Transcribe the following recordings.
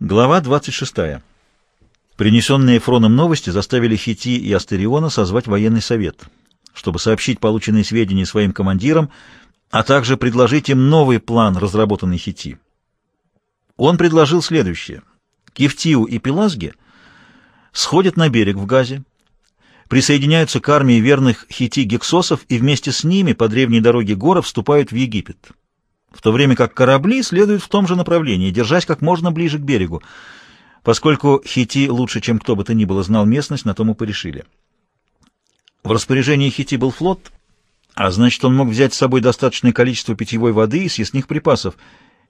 Глава 26. Принесенные Фроном новости заставили Хити и Астериона созвать военный совет, чтобы сообщить полученные сведения своим командирам, а также предложить им новый план, разработанный Хити. Он предложил следующее. Кефтиу и Пелазге сходят на берег в Газе, присоединяются к армии верных хити-гексосов и вместе с ними по древней дороге гора вступают в Египет в то время как корабли следуют в том же направлении, держась как можно ближе к берегу. Поскольку Хити лучше, чем кто бы то ни было, знал местность, на том и порешили. В распоряжении Хити был флот, а значит, он мог взять с собой достаточное количество питьевой воды и съестных припасов,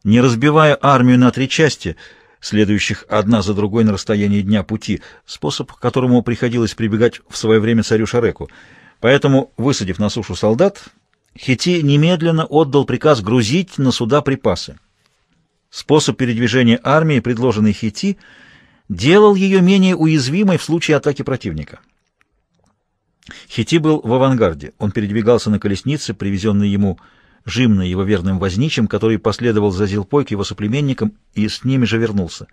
не разбивая армию на три части, следующих одна за другой на расстоянии дня пути, способ, к которому приходилось прибегать в свое время царю Шареку. Поэтому, высадив на сушу солдат, Хити немедленно отдал приказ грузить на суда припасы. Способ передвижения армии, предложенный Хити, делал ее менее уязвимой в случае атаки противника. Хити был в авангарде. Он передвигался на колеснице, привезенной ему Жимной, его верным возничим, который последовал за Зилпой к его соплеменникам и с ними же вернулся.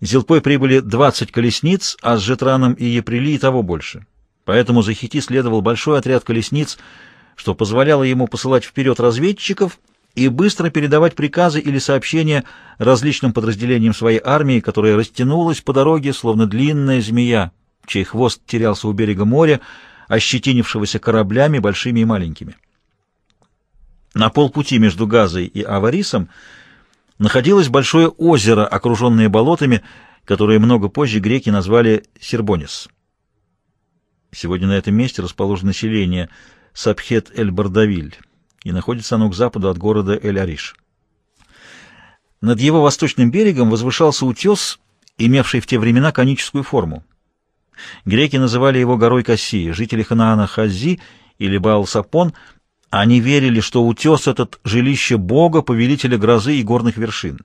Зилпой прибыли 20 колесниц, а с Жетраном и Еприли и того больше. Поэтому за Хити следовал большой отряд колесниц — что позволяло ему посылать вперед разведчиков и быстро передавать приказы или сообщения различным подразделениям своей армии, которая растянулась по дороге, словно длинная змея, чей хвост терялся у берега моря, ощетинившегося кораблями большими и маленькими. На полпути между Газой и Аварисом находилось большое озеро, окруженное болотами, которое много позже греки назвали Сербонис. Сегодня на этом месте расположено селение – Сабхет-эль-Бардавиль, и находится оно к западу от города Эль-Ариш. Над его восточным берегом возвышался утес, имевший в те времена коническую форму. Греки называли его горой Кассии, жители Ханаана Хази или Баал-Сапон. Они верили, что утес этот — жилище бога, повелителя грозы и горных вершин.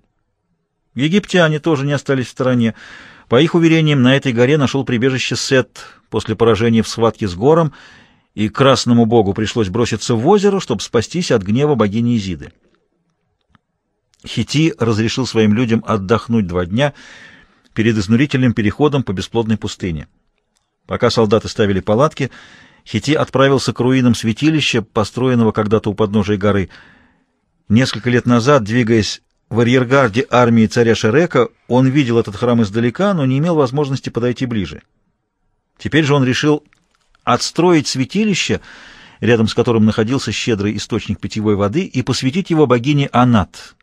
Египтяне тоже не остались в стороне. По их уверениям, на этой горе нашел прибежище Сет после поражения в схватке с гором — и красному богу пришлось броситься в озеро, чтобы спастись от гнева богини Изиды. Хити разрешил своим людям отдохнуть два дня перед изнурительным переходом по бесплодной пустыне. Пока солдаты ставили палатки, Хити отправился к руинам святилища, построенного когда-то у подножия горы. Несколько лет назад, двигаясь в арьергарде армии царя Шерека, он видел этот храм издалека, но не имел возможности подойти ближе. Теперь же он решил отстроить святилище, рядом с которым находился щедрый источник питьевой воды, и посвятить его богине Анат,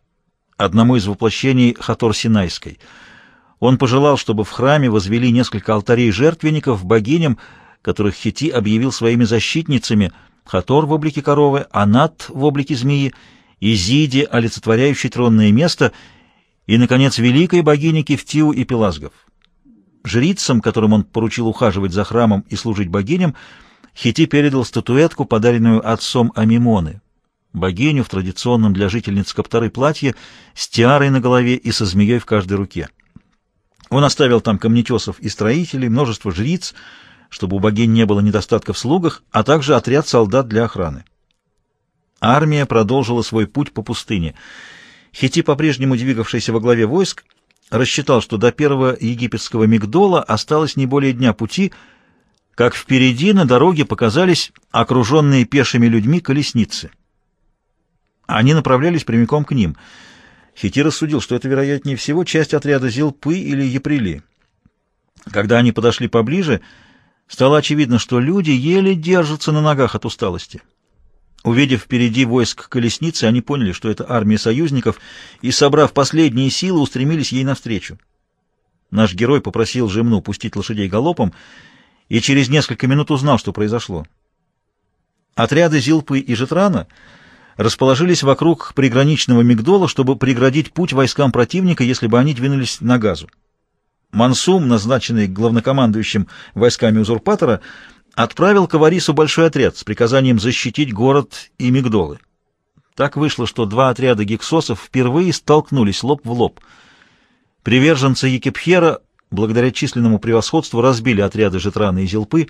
одному из воплощений Хатор-Синайской. Он пожелал, чтобы в храме возвели несколько алтарей жертвенников богиням, которых Хити объявил своими защитницами, Хатор в облике коровы, Анат в облике змеи, Изиде, олицетворяющей тронное место, и, наконец, великой богине Кефтиу и Пелазгов. Жрицам, которым он поручил ухаживать за храмом и служить богиням, Хити передал статуэтку, подаренную отцом Амимоны, богиню в традиционном для жительниц Каптары платье с тиарой на голове и со змеей в каждой руке. Он оставил там камнетесов и строителей, множество жриц, чтобы у богинь не было недостатка в слугах, а также отряд солдат для охраны. Армия продолжила свой путь по пустыне. Хити, по-прежнему двигавшийся во главе войск, рассчитал, что до первого египетского Мигдола осталось не более дня пути, как впереди на дороге показались окруженные пешими людьми колесницы. Они направлялись прямиком к ним. Хити рассудил, что это, вероятнее всего, часть отряда Зилпы или Еприли. Когда они подошли поближе, стало очевидно, что люди еле держатся на ногах от усталости. Увидев впереди войск колесницы, они поняли, что это армия союзников, и, собрав последние силы, устремились ей навстречу. Наш герой попросил Жемну пустить лошадей галопом, и через несколько минут узнал, что произошло. Отряды Зилпы и Жетрана расположились вокруг приграничного Мигдола, чтобы преградить путь войскам противника, если бы они двинулись на газу. Мансум, назначенный главнокомандующим войсками узурпатора, отправил к Аварису большой отряд с приказанием защитить город и Мигдолы. Так вышло, что два отряда гексосов впервые столкнулись лоб в лоб. Приверженцы Екипхера, благодаря численному превосходству, разбили отряды Жетрана и Зилпы,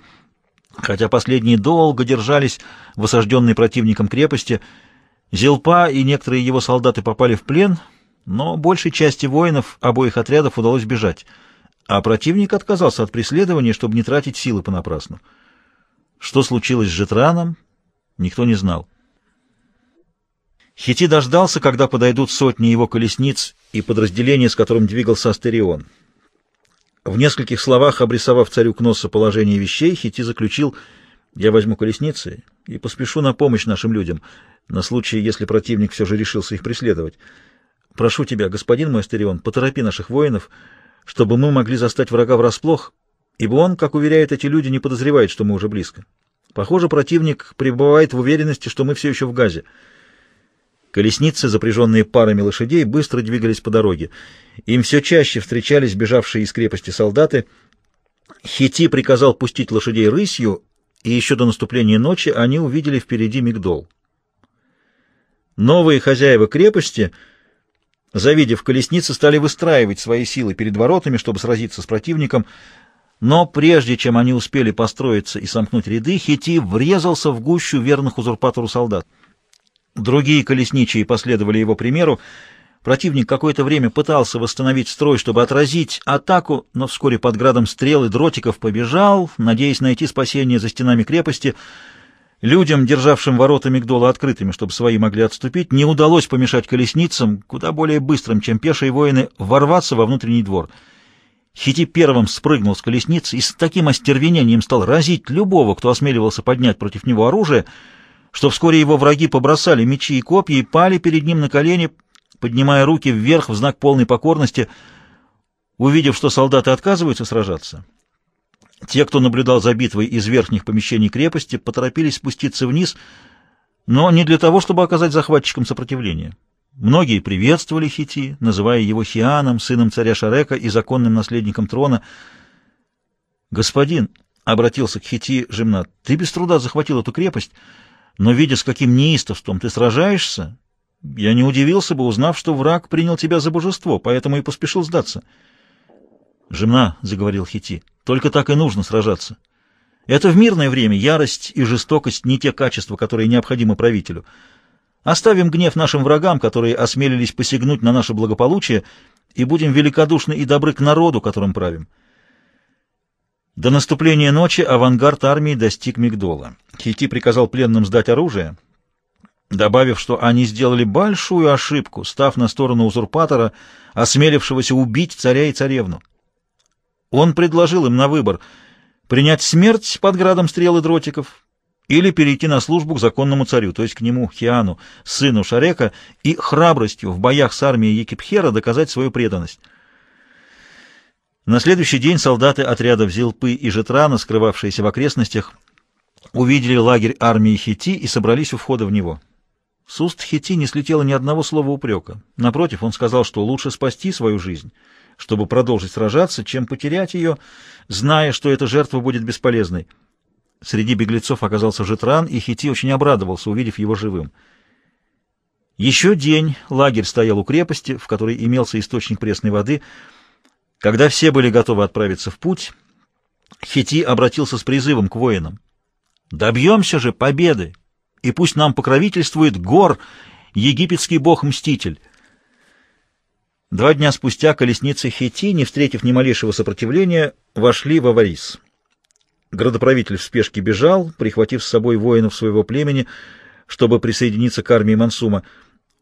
хотя последние долго держались в осажденной противником крепости. Зилпа и некоторые его солдаты попали в плен, но большей части воинов обоих отрядов удалось бежать, а противник отказался от преследования, чтобы не тратить силы понапрасну. Что случилось с Жетраном, никто не знал. Хити дождался, когда подойдут сотни его колесниц и подразделения, с которым двигался Астерион. В нескольких словах, обрисовав царю Кносса положение вещей, Хити заключил «Я возьму колесницы и поспешу на помощь нашим людям, на случай, если противник все же решился их преследовать. Прошу тебя, господин мой Астерион, поторопи наших воинов, чтобы мы могли застать врага врасплох, ибо он, как уверяют эти люди, не подозревает, что мы уже близко. Похоже, противник пребывает в уверенности, что мы все еще в газе». Колесницы, запряженные парами лошадей, быстро двигались по дороге. Им все чаще встречались бежавшие из крепости солдаты. Хити приказал пустить лошадей рысью, и еще до наступления ночи они увидели впереди Мигдол. Новые хозяева крепости, завидев колесницы, стали выстраивать свои силы перед воротами, чтобы сразиться с противником, но прежде чем они успели построиться и сомкнуть ряды, Хити врезался в гущу верных узурпатору солдат. Другие колесничие последовали его примеру. Противник какое-то время пытался восстановить строй, чтобы отразить атаку, но вскоре под градом стрел и дротиков побежал, надеясь найти спасение за стенами крепости. Людям, державшим ворота Мигдола открытыми, чтобы свои могли отступить, не удалось помешать колесницам, куда более быстрым, чем пешие воины, ворваться во внутренний двор. Хити первым спрыгнул с колесницы и с таким остервенением стал разить любого, кто осмеливался поднять против него оружие, что вскоре его враги побросали мечи и копья и пали перед ним на колени, поднимая руки вверх в знак полной покорности, увидев, что солдаты отказываются сражаться. Те, кто наблюдал за битвой из верхних помещений крепости, поторопились спуститься вниз, но не для того, чтобы оказать захватчикам сопротивление. Многие приветствовали Хити, называя его Хианом, сыном царя Шарека и законным наследником трона. «Господин», — обратился к Хити Жемнат, — «ты без труда захватил эту крепость» но, видя, с каким неистовством ты сражаешься, я не удивился бы, узнав, что враг принял тебя за божество, поэтому и поспешил сдаться. «Жена», — заговорил Хити, — «только так и нужно сражаться. Это в мирное время ярость и жестокость не те качества, которые необходимы правителю. Оставим гнев нашим врагам, которые осмелились посягнуть на наше благополучие, и будем великодушны и добры к народу, которым правим». До наступления ночи авангард армии достиг Мигдола. Хити приказал пленным сдать оружие, добавив, что они сделали большую ошибку, став на сторону узурпатора, осмелившегося убить царя и царевну. Он предложил им на выбор принять смерть под градом стрел и дротиков или перейти на службу к законному царю, то есть к нему, Хиану, сыну Шарека, и храбростью в боях с армией Екипхера доказать свою преданность. На следующий день солдаты отрядов Зилпы и Жетрана, скрывавшиеся в окрестностях, увидели лагерь армии Хити и собрались у входа в него. С уст Хити не слетело ни одного слова упрека. Напротив, он сказал, что лучше спасти свою жизнь, чтобы продолжить сражаться, чем потерять ее, зная, что эта жертва будет бесполезной. Среди беглецов оказался Жетран, и Хити очень обрадовался, увидев его живым. Еще день лагерь стоял у крепости, в которой имелся источник пресной воды — когда все были готовы отправиться в путь, Хити обратился с призывом к воинам. «Добьемся же победы, и пусть нам покровительствует Гор, египетский бог-мститель». Два дня спустя колесницы Хити, не встретив ни малейшего сопротивления, вошли в Аварис. Градоправитель в спешке бежал, прихватив с собой воинов своего племени, чтобы присоединиться к армии Мансума.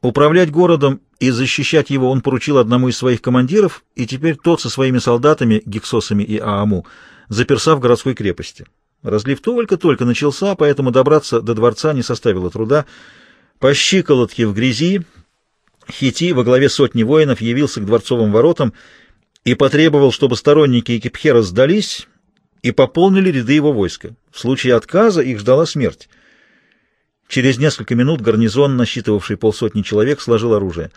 Управлять городом и защищать его он поручил одному из своих командиров, и теперь тот со своими солдатами, гексосами и Ааму, заперся в городской крепости. Разлив только-только начался, поэтому добраться до дворца не составило труда. По щиколотке в грязи Хити во главе сотни воинов явился к дворцовым воротам и потребовал, чтобы сторонники Экипхера сдались и пополнили ряды его войска. В случае отказа их ждала смерть. Через несколько минут гарнизон, насчитывавший полсотни человек, сложил оружие.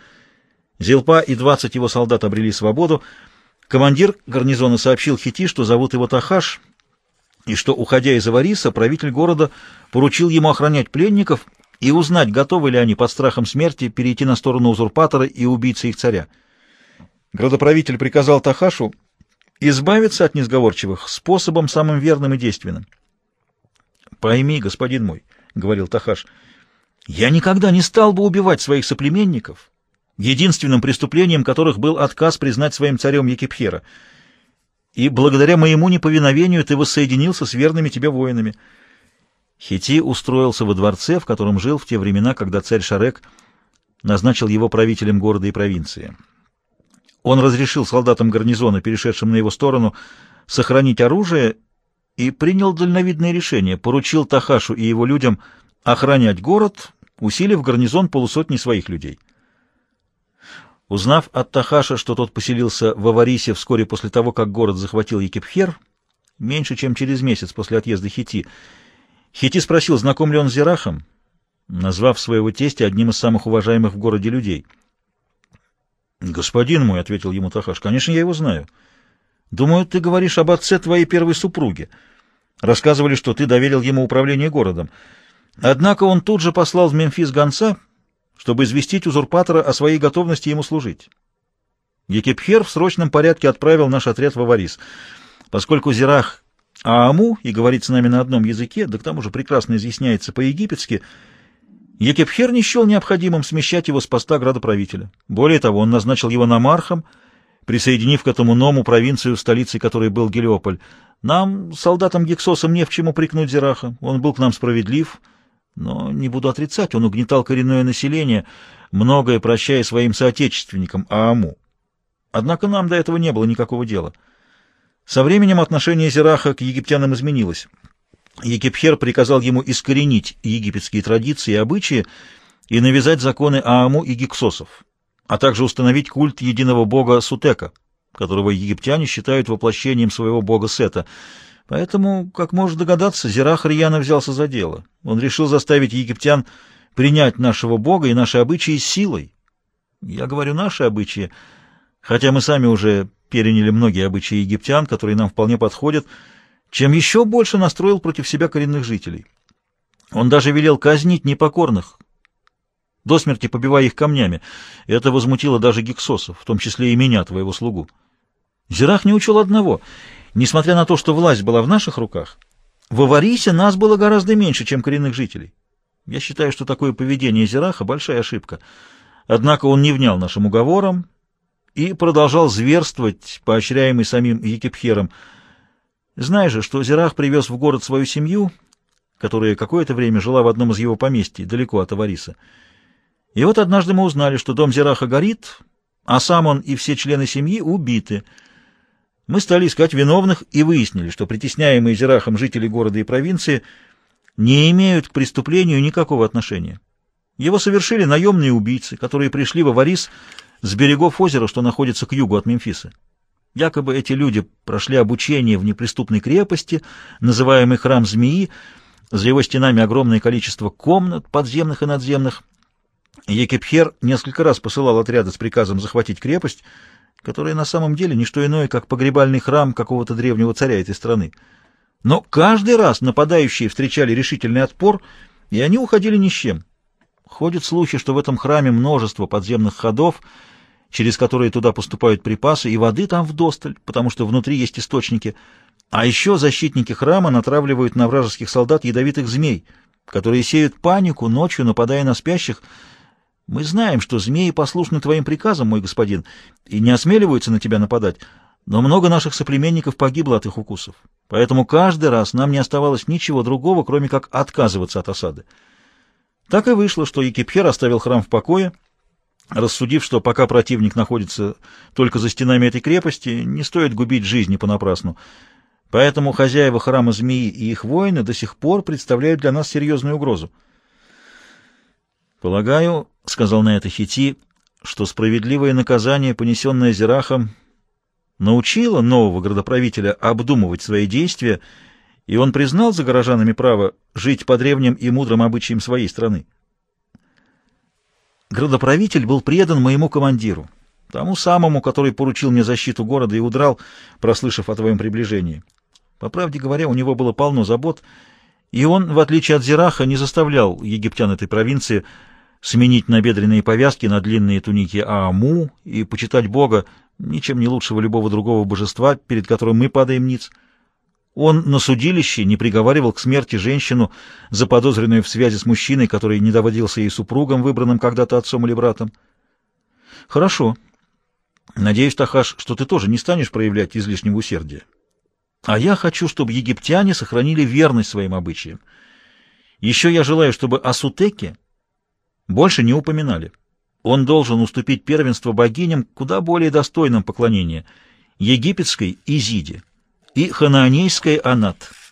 Зилпа и двадцать его солдат обрели свободу. Командир гарнизона сообщил Хити, что зовут его Тахаш, и что, уходя из Авариса, правитель города поручил ему охранять пленников и узнать, готовы ли они под страхом смерти перейти на сторону узурпатора и убийцы их царя. Градоправитель приказал Тахашу избавиться от несговорчивых способом самым верным и действенным. «Пойми, господин мой», — говорил Тахаш, — «я никогда не стал бы убивать своих соплеменников, единственным преступлением которых был отказ признать своим царем Екипхера. И благодаря моему неповиновению ты воссоединился с верными тебе воинами. Хити устроился во дворце, в котором жил в те времена, когда царь Шарек назначил его правителем города и провинции. Он разрешил солдатам гарнизона, перешедшим на его сторону, сохранить оружие и принял дальновидное решение, поручил Тахашу и его людям охранять город, усилив гарнизон полусотни своих людей. Узнав от Тахаша, что тот поселился в Аварисе вскоре после того, как город захватил Екипхер, меньше чем через месяц после отъезда Хити, Хити спросил, знаком ли он с Зирахом, назвав своего тестя одним из самых уважаемых в городе людей. «Господин мой», — ответил ему Тахаш, — «конечно, я его знаю». Думаю, ты говоришь об отце твоей первой супруги. Рассказывали, что ты доверил ему управление городом. Однако он тут же послал в Мемфис гонца, чтобы известить узурпатора о своей готовности ему служить. Екипхер в срочном порядке отправил наш отряд в Аварис. Поскольку Зирах Ааму и говорит с нами на одном языке, да к тому же прекрасно изъясняется по-египетски, Екипхер не счел необходимым смещать его с поста градоправителя. Более того, он назначил его намархом — присоединив к этому Ному провинцию, столицей которой был Гелиополь. Нам, солдатам Гексосам, не в чем упрекнуть Зераха. Он был к нам справедлив, но не буду отрицать, он угнетал коренное население, многое прощая своим соотечественникам Ааму. Однако нам до этого не было никакого дела. Со временем отношение Зераха к египтянам изменилось. Египхер приказал ему искоренить египетские традиции и обычаи и навязать законы Ааму и Гексосов а также установить культ единого бога Сутека, которого египтяне считают воплощением своего бога Сета. Поэтому, как можно догадаться, Зирах рьяно взялся за дело. Он решил заставить египтян принять нашего бога и наши обычаи силой. Я говорю «наши обычаи», хотя мы сами уже переняли многие обычаи египтян, которые нам вполне подходят, чем еще больше настроил против себя коренных жителей. Он даже велел казнить непокорных, до смерти побивая их камнями. Это возмутило даже гексосов, в том числе и меня, твоего слугу. Зирах не учел одного. Несмотря на то, что власть была в наших руках, в Аварисе нас было гораздо меньше, чем коренных жителей. Я считаю, что такое поведение Зираха — большая ошибка. Однако он не внял нашим уговорам и продолжал зверствовать, поощряемый самим Екипхером. Знаешь же, что Зирах привез в город свою семью, которая какое-то время жила в одном из его поместий, далеко от Авариса. И вот однажды мы узнали, что дом Зираха горит, а сам он и все члены семьи убиты. Мы стали искать виновных и выяснили, что притесняемые Зирахом жители города и провинции не имеют к преступлению никакого отношения. Его совершили наемные убийцы, которые пришли в Аварис с берегов озера, что находится к югу от Мемфиса. Якобы эти люди прошли обучение в неприступной крепости, называемый храм змеи, за его стенами огромное количество комнат, подземных и надземных, Екипхер несколько раз посылал отряды с приказом захватить крепость, которая на самом деле не что иное, как погребальный храм какого-то древнего царя этой страны. Но каждый раз нападающие встречали решительный отпор, и они уходили ни с чем. Ходят слухи, что в этом храме множество подземных ходов, через которые туда поступают припасы, и воды там вдосталь, потому что внутри есть источники. А еще защитники храма натравливают на вражеских солдат ядовитых змей, которые сеют панику, ночью нападая на спящих, мы знаем, что змеи послушны твоим приказам, мой господин, и не осмеливаются на тебя нападать, но много наших соплеменников погибло от их укусов. Поэтому каждый раз нам не оставалось ничего другого, кроме как отказываться от осады. Так и вышло, что Екипхер оставил храм в покое, рассудив, что пока противник находится только за стенами этой крепости, не стоит губить жизни понапрасну. Поэтому хозяева храма змеи и их воины до сих пор представляют для нас серьезную угрозу. Полагаю, — сказал на это Хити, — что справедливое наказание, понесенное Зирахом, научило нового градоправителя обдумывать свои действия, и он признал за горожанами право жить по древним и мудрым обычаям своей страны. Градоправитель был предан моему командиру, тому самому, который поручил мне защиту города и удрал, прослышав о твоем приближении. По правде говоря, у него было полно забот, и он, в отличие от Зираха, не заставлял египтян этой провинции сменить набедренные повязки на длинные туники Ааму и почитать Бога, ничем не лучшего любого другого божества, перед которым мы падаем ниц. Он на судилище не приговаривал к смерти женщину, заподозренную в связи с мужчиной, который не доводился ей супругом, выбранным когда-то отцом или братом. Хорошо. Надеюсь, Тахаш, что ты тоже не станешь проявлять излишнего усердия. А я хочу, чтобы египтяне сохранили верность своим обычаям. Еще я желаю, чтобы о больше не упоминали. Он должен уступить первенство богиням куда более достойным поклонения — египетской Изиде и ханаанейской Анат —